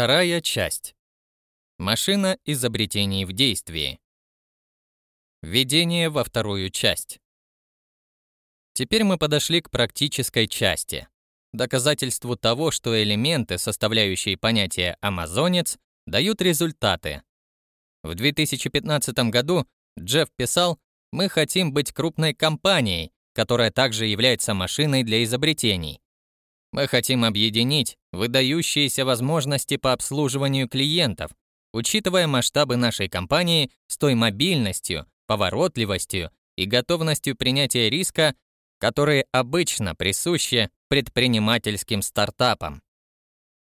Вторая часть. Машина изобретений в действии. Введение во вторую часть. Теперь мы подошли к практической части. Доказательству того, что элементы, составляющие понятие «амазонец», дают результаты. В 2015 году Джефф писал, «Мы хотим быть крупной компанией, которая также является машиной для изобретений. Мы хотим объединить выдающиеся возможности по обслуживанию клиентов, учитывая масштабы нашей компании с той мобильностью, поворотливостью и готовностью принятия риска, которые обычно присущи предпринимательским стартапам.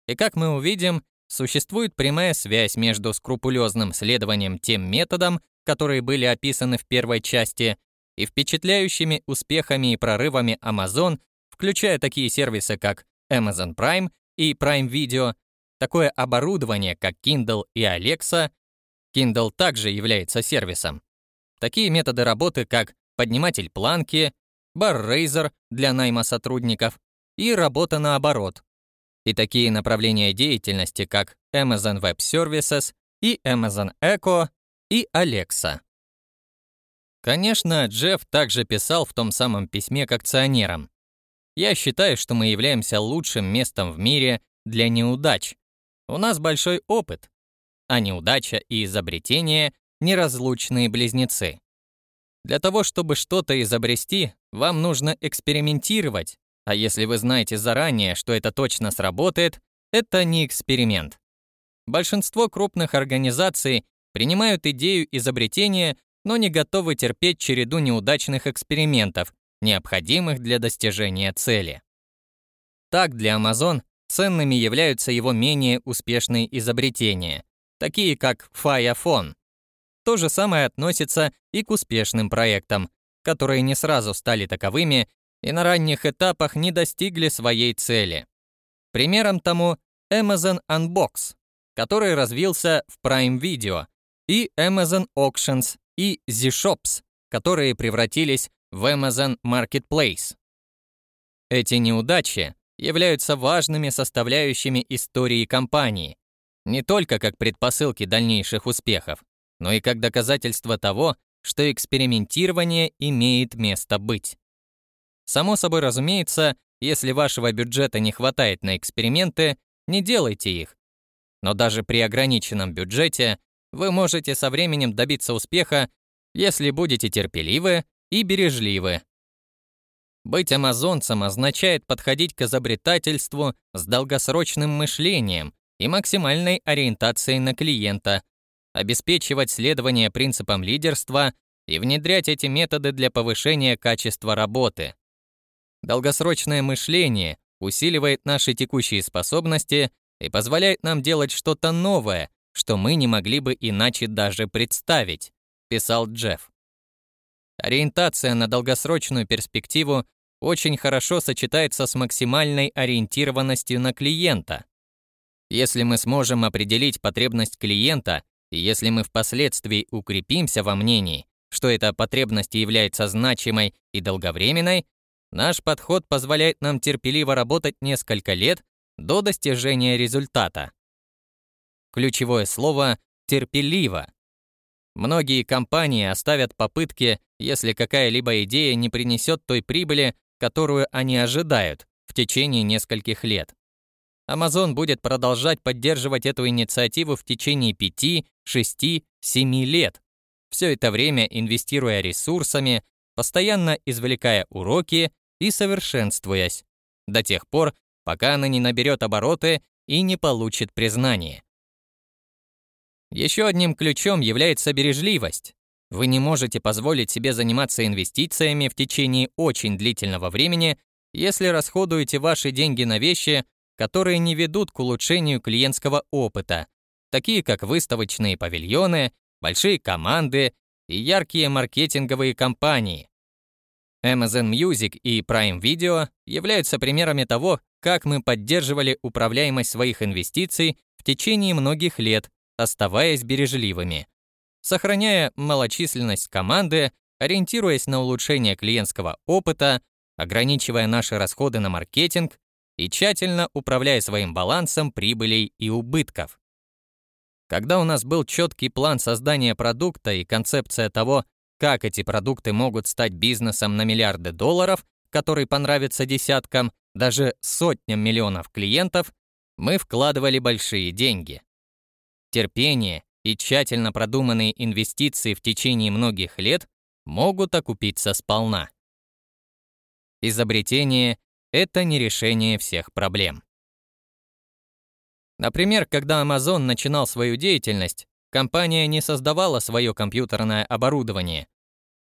И как мы увидим, существует прямая связь между скрупулезным следованием тем методам, которые были описаны в первой части, и впечатляющими успехами и прорывами Amazon включая такие сервисы, как Amazon Prime и Prime Video, такое оборудование, как Kindle и Alexa, Kindle также является сервисом, такие методы работы, как подниматель планки, бар-рейзер для найма сотрудников и работа наоборот, и такие направления деятельности, как Amazon Web Services и Amazon Echo и Alexa. Конечно, Джефф также писал в том самом письме к акционерам. Я считаю, что мы являемся лучшим местом в мире для неудач. У нас большой опыт, а неудача и изобретение — неразлучные близнецы. Для того, чтобы что-то изобрести, вам нужно экспериментировать, а если вы знаете заранее, что это точно сработает, это не эксперимент. Большинство крупных организаций принимают идею изобретения, но не готовы терпеть череду неудачных экспериментов, необходимых для достижения цели. Так, для Amazon ценными являются его менее успешные изобретения, такие как Fire Phone. То же самое относится и к успешным проектам, которые не сразу стали таковыми и на ранних этапах не достигли своей цели. Примером тому Amazon Unbox, который развился в Prime Video, и Amazon Auctions и Z-Shops, которые превратились в Amazon Marketplace. Эти неудачи являются важными составляющими истории компании, не только как предпосылки дальнейших успехов, но и как доказательство того, что экспериментирование имеет место быть. Само собой разумеется, если вашего бюджета не хватает на эксперименты, не делайте их. Но даже при ограниченном бюджете вы можете со временем добиться успеха, если будете терпеливы и бережливы. Быть амазонцем означает подходить к изобретательству с долгосрочным мышлением и максимальной ориентацией на клиента, обеспечивать следование принципам лидерства и внедрять эти методы для повышения качества работы. Долгосрочное мышление усиливает наши текущие способности и позволяет нам делать что-то новое, что мы не могли бы иначе даже представить, писал Джефф. Ориентация на долгосрочную перспективу очень хорошо сочетается с максимальной ориентированностью на клиента. Если мы сможем определить потребность клиента, и если мы впоследствии укрепимся во мнении, что эта потребность является значимой и долговременной, наш подход позволяет нам терпеливо работать несколько лет до достижения результата. Ключевое слово «терпеливо». Многие компании оставят попытки, если какая-либо идея не принесет той прибыли, которую они ожидают в течение нескольких лет. Amazon будет продолжать поддерживать эту инициативу в течение 5, 6, 7 лет, все это время инвестируя ресурсами, постоянно извлекая уроки и совершенствуясь, до тех пор, пока она не наберет обороты и не получит признание. Еще одним ключом является бережливость. Вы не можете позволить себе заниматься инвестициями в течение очень длительного времени, если расходуете ваши деньги на вещи, которые не ведут к улучшению клиентского опыта, такие как выставочные павильоны, большие команды и яркие маркетинговые кампании. Amazon Music и Prime Video являются примерами того, как мы поддерживали управляемость своих инвестиций в течение многих лет оставаясь бережливыми, сохраняя малочисленность команды, ориентируясь на улучшение клиентского опыта, ограничивая наши расходы на маркетинг и тщательно управляя своим балансом прибылей и убытков. Когда у нас был четкий план создания продукта и концепция того, как эти продукты могут стать бизнесом на миллиарды долларов, который понравится десяткам, даже сотням миллионов клиентов, мы вкладывали большие деньги. Терпение и тщательно продуманные инвестиции в течение многих лет могут окупиться сполна. Изобретение — это не решение всех проблем. Например, когда Amazon начинал свою деятельность, компания не создавала свое компьютерное оборудование.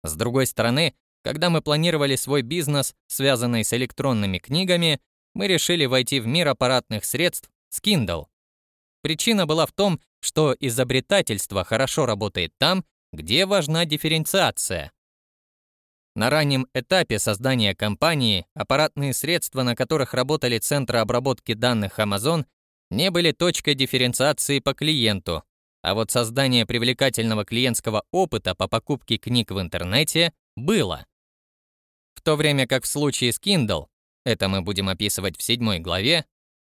С другой стороны, когда мы планировали свой бизнес, связанный с электронными книгами, мы решили войти в мир аппаратных средств с Kindle. Причина была в том, что изобретательство хорошо работает там, где важна дифференциация. На раннем этапе создания компании аппаратные средства, на которых работали центры обработки данных Amazon, не были точкой дифференциации по клиенту, а вот создание привлекательного клиентского опыта по покупке книг в интернете было. В то время как в случае с Kindle, это мы будем описывать в седьмой главе,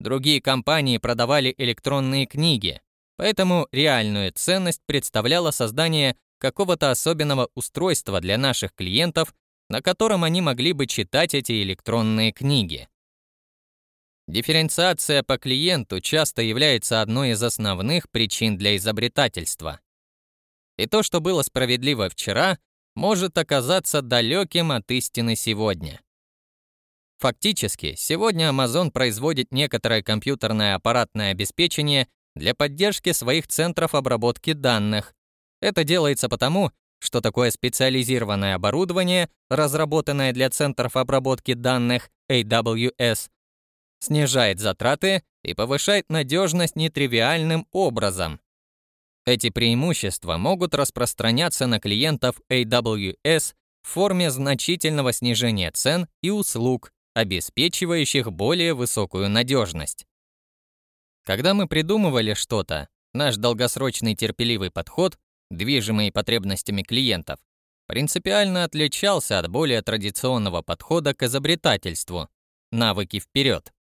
другие компании продавали электронные книги, поэтому реальную ценность представляло создание какого-то особенного устройства для наших клиентов, на котором они могли бы читать эти электронные книги. Дифференциация по клиенту часто является одной из основных причин для изобретательства. И то, что было справедливо вчера, может оказаться далеким от истины сегодня. Фактически, сегодня Amazon производит некоторое компьютерное аппаратное обеспечение для поддержки своих центров обработки данных, это делается потому, что такое специализированное оборудование, разработанное для центров обработки данных AWS, снижает затраты и повышает надежность нетривиальным образом. Эти преимущества могут распространяться на клиентов AWS в форме значительного снижения цен и услуг, обеспечивающих более высокую надежность. Когда мы придумывали что-то, наш долгосрочный терпеливый подход движимый потребностями клиентов, принципиально отличался от более традиционного подхода к изобретательству навыки вперед,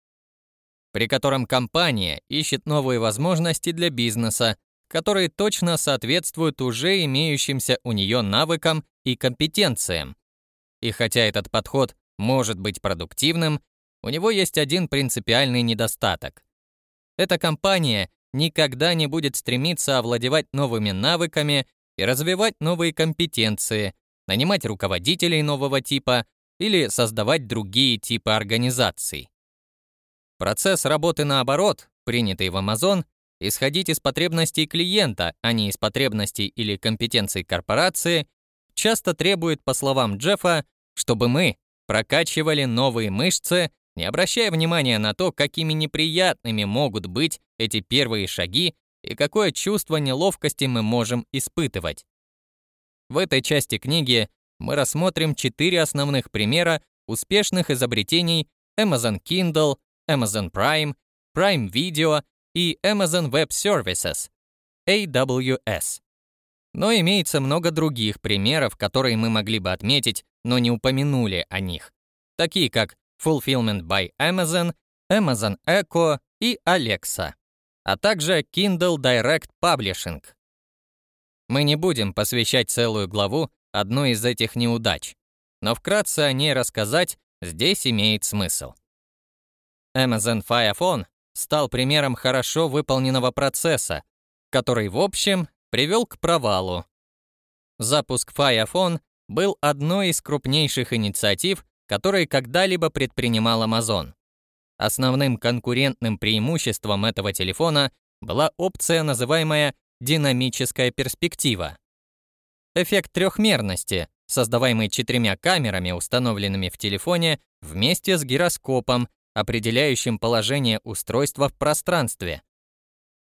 при котором компания ищет новые возможности для бизнеса, которые точно соответствуют уже имеющимся у нее навыкам и компетенциям. И хотя этот подход может быть продуктивным, у него есть один принципиальный недостаток. Эта компания никогда не будет стремиться овладевать новыми навыками и развивать новые компетенции, нанимать руководителей нового типа или создавать другие типы организаций. Процесс работы наоборот, принятый в Amazon, исходить из потребностей клиента, а не из потребностей или компетенций корпорации, часто требует, по словам Джеффа, чтобы мы прокачивали новые мышцы не обращая внимания на то, какими неприятными могут быть эти первые шаги и какое чувство неловкости мы можем испытывать. В этой части книги мы рассмотрим четыре основных примера успешных изобретений Amazon Kindle, Amazon Prime, Prime Video и Amazon Web Services, AWS. Но имеется много других примеров, которые мы могли бы отметить, но не упомянули о них, такие как Fulfillment by Amazon, Amazon Echo и Alexa, а также Kindle Direct Publishing. Мы не будем посвящать целую главу одной из этих неудач, но вкратце о ней рассказать здесь имеет смысл. Amazon Fire Phone стал примером хорошо выполненного процесса, который, в общем, привел к провалу. Запуск Fire Phone был одной из крупнейших инициатив, которые когда-либо предпринимал Amazon. Основным конкурентным преимуществом этого телефона была опция, называемая динамическая перспектива. Эффект трехмерности, создаваемый четырьмя камерами, установленными в телефоне, вместе с гироскопом, определяющим положение устройства в пространстве.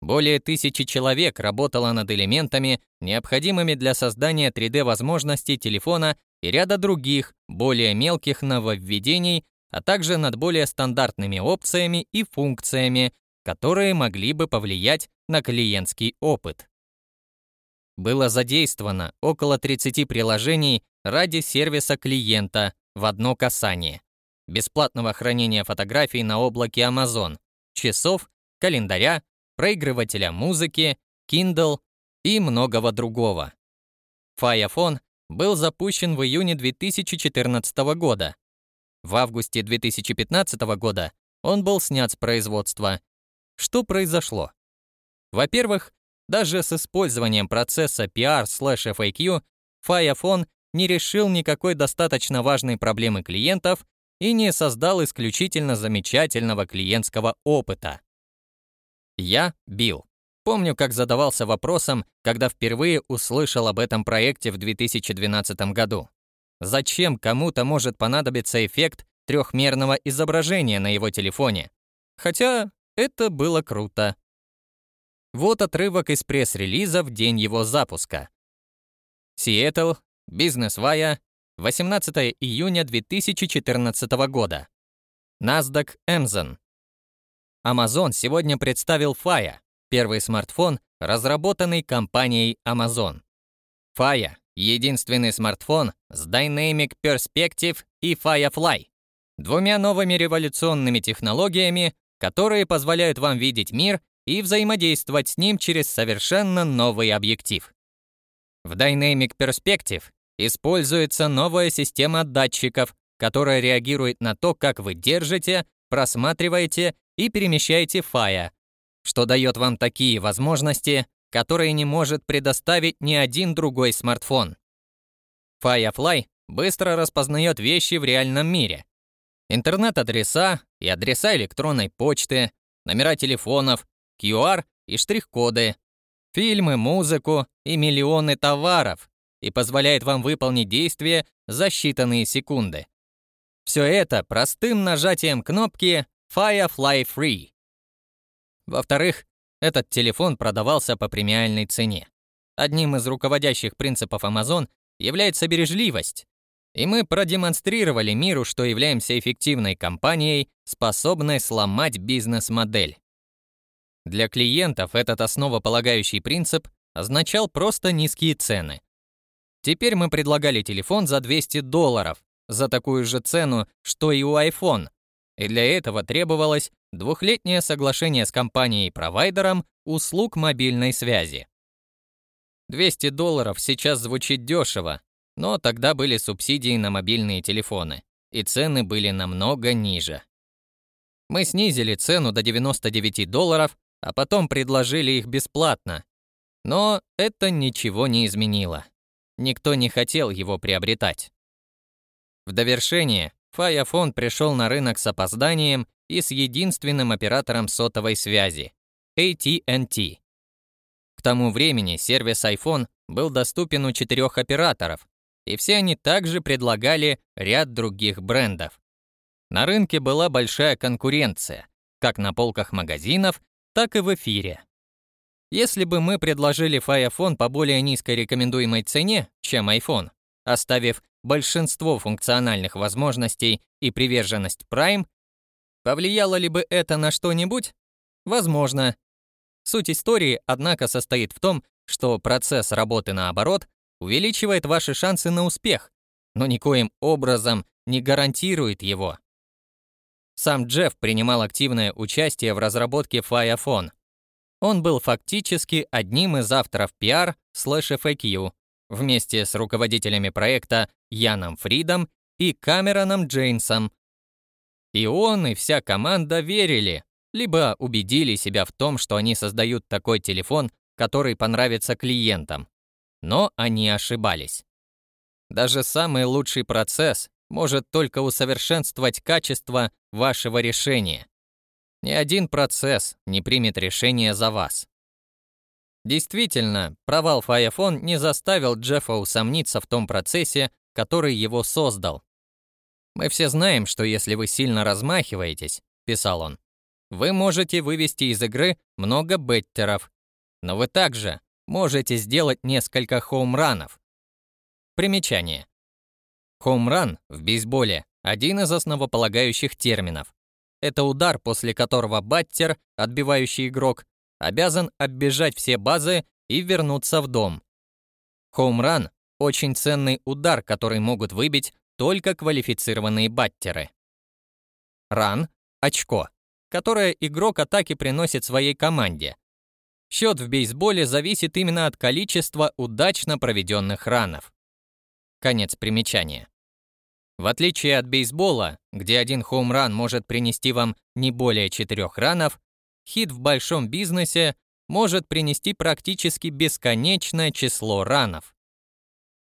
Более тысячи человек работало над элементами, необходимыми для создания 3D-возможностей телефона и ряда других, более мелких нововведений, а также над более стандартными опциями и функциями, которые могли бы повлиять на клиентский опыт. Было задействовано около 30 приложений ради сервиса клиента в одно касание. бесплатного хранения фотографий на облаке Amazon, часов, календаря, проигрывателя музыки, Kindle и многого другого. Fire был запущен в июне 2014 года. В августе 2015 года он был снят с производства. Что произошло? Во-первых, даже с использованием процесса PR/FAQ Fire не решил никакой достаточно важной проблемы клиентов и не создал исключительно замечательного клиентского опыта. Я Билл. Помню, как задавался вопросом, когда впервые услышал об этом проекте в 2012 году. Зачем кому-то может понадобиться эффект трехмерного изображения на его телефоне? Хотя это было круто. Вот отрывок из пресс-релиза в день его запуска. Сиэтл, Бизнес Вая, 18 июня 2014 года. NASDAQ Эмзон. Amazon сегодня представил Fire, первый смартфон, разработанный компанией Amazon. Fire — единственный смартфон с Dynamic Perspective и Firefly, двумя новыми революционными технологиями, которые позволяют вам видеть мир и взаимодействовать с ним через совершенно новый объектив. В Dynamic Perspective используется новая система датчиков, которая реагирует на то, как вы держите, просматриваете и перемещаете фая, что дает вам такие возможности, которые не может предоставить ни один другой смартфон. Firefly быстро распознает вещи в реальном мире. Интернет-адреса и адреса электронной почты, номера телефонов, QR и штрих-коды, фильмы, музыку и миллионы товаров, и позволяет вам выполнить действие за считанные секунды. Все это простым нажатием кнопки Firefly Free. Во-вторых, этот телефон продавался по премиальной цене. Одним из руководящих принципов Amazon является бережливость. И мы продемонстрировали миру, что являемся эффективной компанией, способной сломать бизнес-модель. Для клиентов этот основополагающий принцип означал просто низкие цены. Теперь мы предлагали телефон за 200 долларов, за такую же цену, что и у iPhone. И для этого требовалось двухлетнее соглашение с компанией-провайдером услуг мобильной связи. 200 долларов сейчас звучит дешево, но тогда были субсидии на мобильные телефоны, и цены были намного ниже. Мы снизили цену до 99 долларов, а потом предложили их бесплатно. Но это ничего не изменило. Никто не хотел его приобретать. В довершение, Фаяфон пришел на рынок с опозданием и с единственным оператором сотовой связи – AT&T. К тому времени сервис iPhone был доступен у четырех операторов, и все они также предлагали ряд других брендов. На рынке была большая конкуренция, как на полках магазинов, так и в эфире. Если бы мы предложили Fire по более низкой рекомендуемой цене, чем iPhone, оставив большинство функциональных возможностей и приверженность Prime, повлияло ли бы это на что-нибудь? Возможно. Суть истории, однако, состоит в том, что процесс работы наоборот увеличивает ваши шансы на успех, но никоим образом не гарантирует его. Сам Джефф принимал активное участие в разработке Fire он был фактически одним из авторов PR слэш FAQ вместе с руководителями проекта Яном Фридом и Камероном Джейнсом. И он, и вся команда верили, либо убедили себя в том, что они создают такой телефон, который понравится клиентам. Но они ошибались. Даже самый лучший процесс может только усовершенствовать качество вашего решения. Ни один процесс не примет решение за вас. Действительно, провал Фаяфон не заставил Джеффа усомниться в том процессе, который его создал. «Мы все знаем, что если вы сильно размахиваетесь», — писал он, «вы можете вывести из игры много беттеров, но вы также можете сделать несколько хоумранов». Примечание. Хоумран в бейсболе — один из основополагающих терминов. Это удар, после которого баттер, отбивающий игрок, обязан оббежать все базы и вернуться в дом. Хоумран – очень ценный удар, который могут выбить только квалифицированные баттеры. Ран – очко, которое игрок атаки приносит своей команде. Счет в бейсболе зависит именно от количества удачно проведенных ранов. Конец примечания. В отличие от бейсбола, где один хоум-ран может принести вам не более четырех ранов, хит в большом бизнесе может принести практически бесконечное число ранов.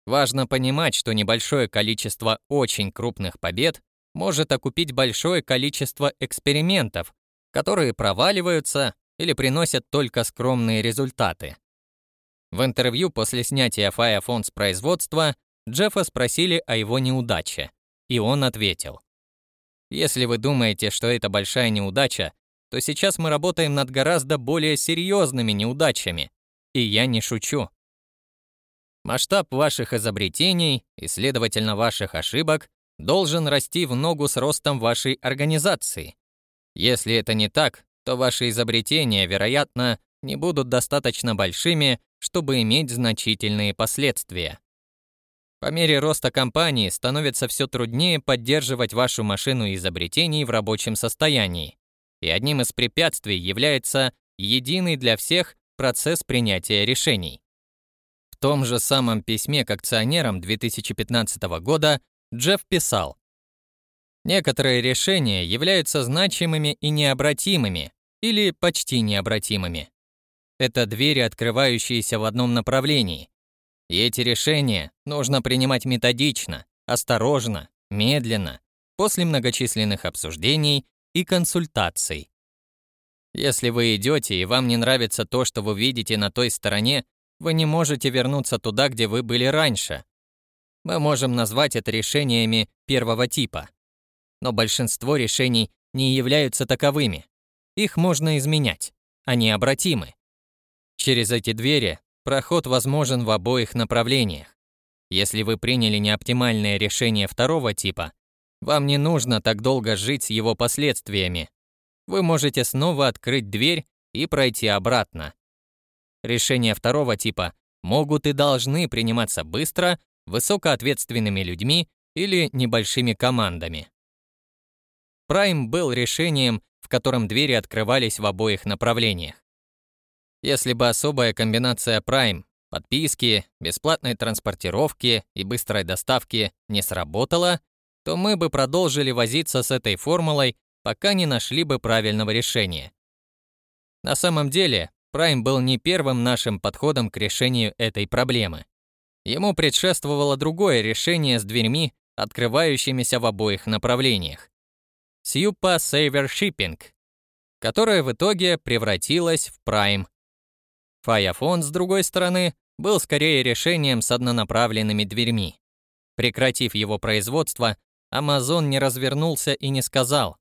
Важно понимать, что небольшое количество очень крупных побед может окупить большое количество экспериментов, которые проваливаются или приносят только скромные результаты. В интервью после снятия Phone с производства Джеффа спросили о его неудаче, и он ответил. «Если вы думаете, что это большая неудача, то сейчас мы работаем над гораздо более серьезными неудачами, и я не шучу. Масштаб ваших изобретений и, следовательно, ваших ошибок должен расти в ногу с ростом вашей организации. Если это не так, то ваши изобретения, вероятно, не будут достаточно большими, чтобы иметь значительные последствия. По мере роста компании становится все труднее поддерживать вашу машину изобретений в рабочем состоянии, и одним из препятствий является единый для всех процесс принятия решений. В том же самом письме к акционерам 2015 года Джефф писал, Некоторые решения являются значимыми и необратимыми, или почти необратимыми. Это двери, открывающиеся в одном направлении. И эти решения нужно принимать методично, осторожно, медленно, после многочисленных обсуждений и консультаций. Если вы идете и вам не нравится то, что вы видите на той стороне, вы не можете вернуться туда, где вы были раньше. Мы можем назвать это решениями первого типа. Но большинство решений не являются таковыми. Их можно изменять, они обратимы. Через эти двери проход возможен в обоих направлениях. Если вы приняли неоптимальное решение второго типа, вам не нужно так долго жить с его последствиями. Вы можете снова открыть дверь и пройти обратно. Решения второго типа могут и должны приниматься быстро, высокоответственными людьми или небольшими командами. Prime был решением, в котором двери открывались в обоих направлениях. Если бы особая комбинация Prime, подписки, бесплатной транспортировки и быстрой доставки не сработала, то мы бы продолжили возиться с этой формулой, пока не нашли бы правильного решения. На самом деле, Prime был не первым нашим подходом к решению этой проблемы. Ему предшествовало другое решение с дверьми, открывающимися в обоих направлениях. Сьюпа Saver Shipping, которая в итоге превратилась в Prime. Firephone, с другой стороны, был скорее решением с однонаправленными дверьми. Прекратив его производство, Amazon не развернулся и не сказал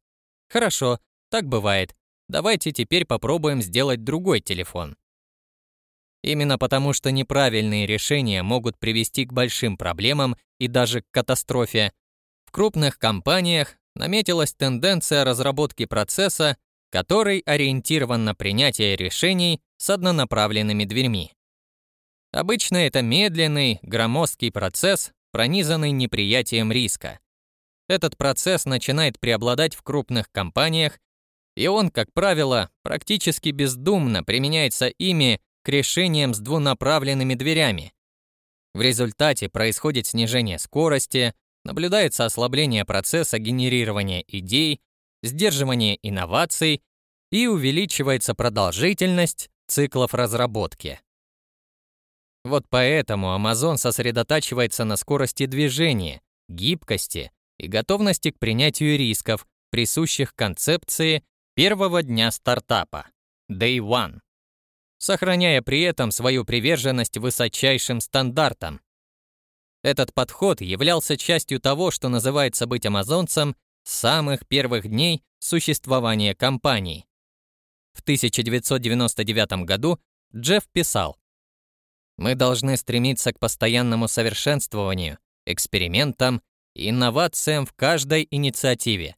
«Хорошо, так бывает, давайте теперь попробуем сделать другой телефон». Именно потому, что неправильные решения могут привести к большим проблемам и даже к катастрофе, в крупных компаниях наметилась тенденция разработки процесса, который ориентирован на принятие решений с однонаправленными дверьми. Обычно это медленный, громоздкий процесс, пронизанный неприятием риска. Этот процесс начинает преобладать в крупных компаниях, и он, как правило, практически бездумно применяется ими к решениям с двунаправленными дверями. В результате происходит снижение скорости, наблюдается ослабление процесса генерирования идей, сдерживание инноваций и увеличивается продолжительность циклов разработки. Вот поэтому Amazon сосредотачивается на скорости движения, гибкости и готовности к принятию рисков, присущих концепции первого дня стартапа – Day One, сохраняя при этом свою приверженность высочайшим стандартам, этот подход являлся частью того, что называется быть амазонцем с самых первых дней существования компании. В 1999 году Джефф писал, «Мы должны стремиться к постоянному совершенствованию, экспериментам инновациям в каждой инициативе.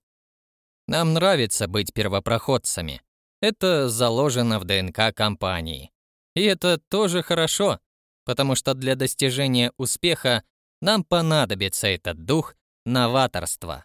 Нам нравится быть первопроходцами. Это заложено в ДНК компании. И это тоже хорошо, потому что для достижения успеха нам понадобится этот дух новаторства.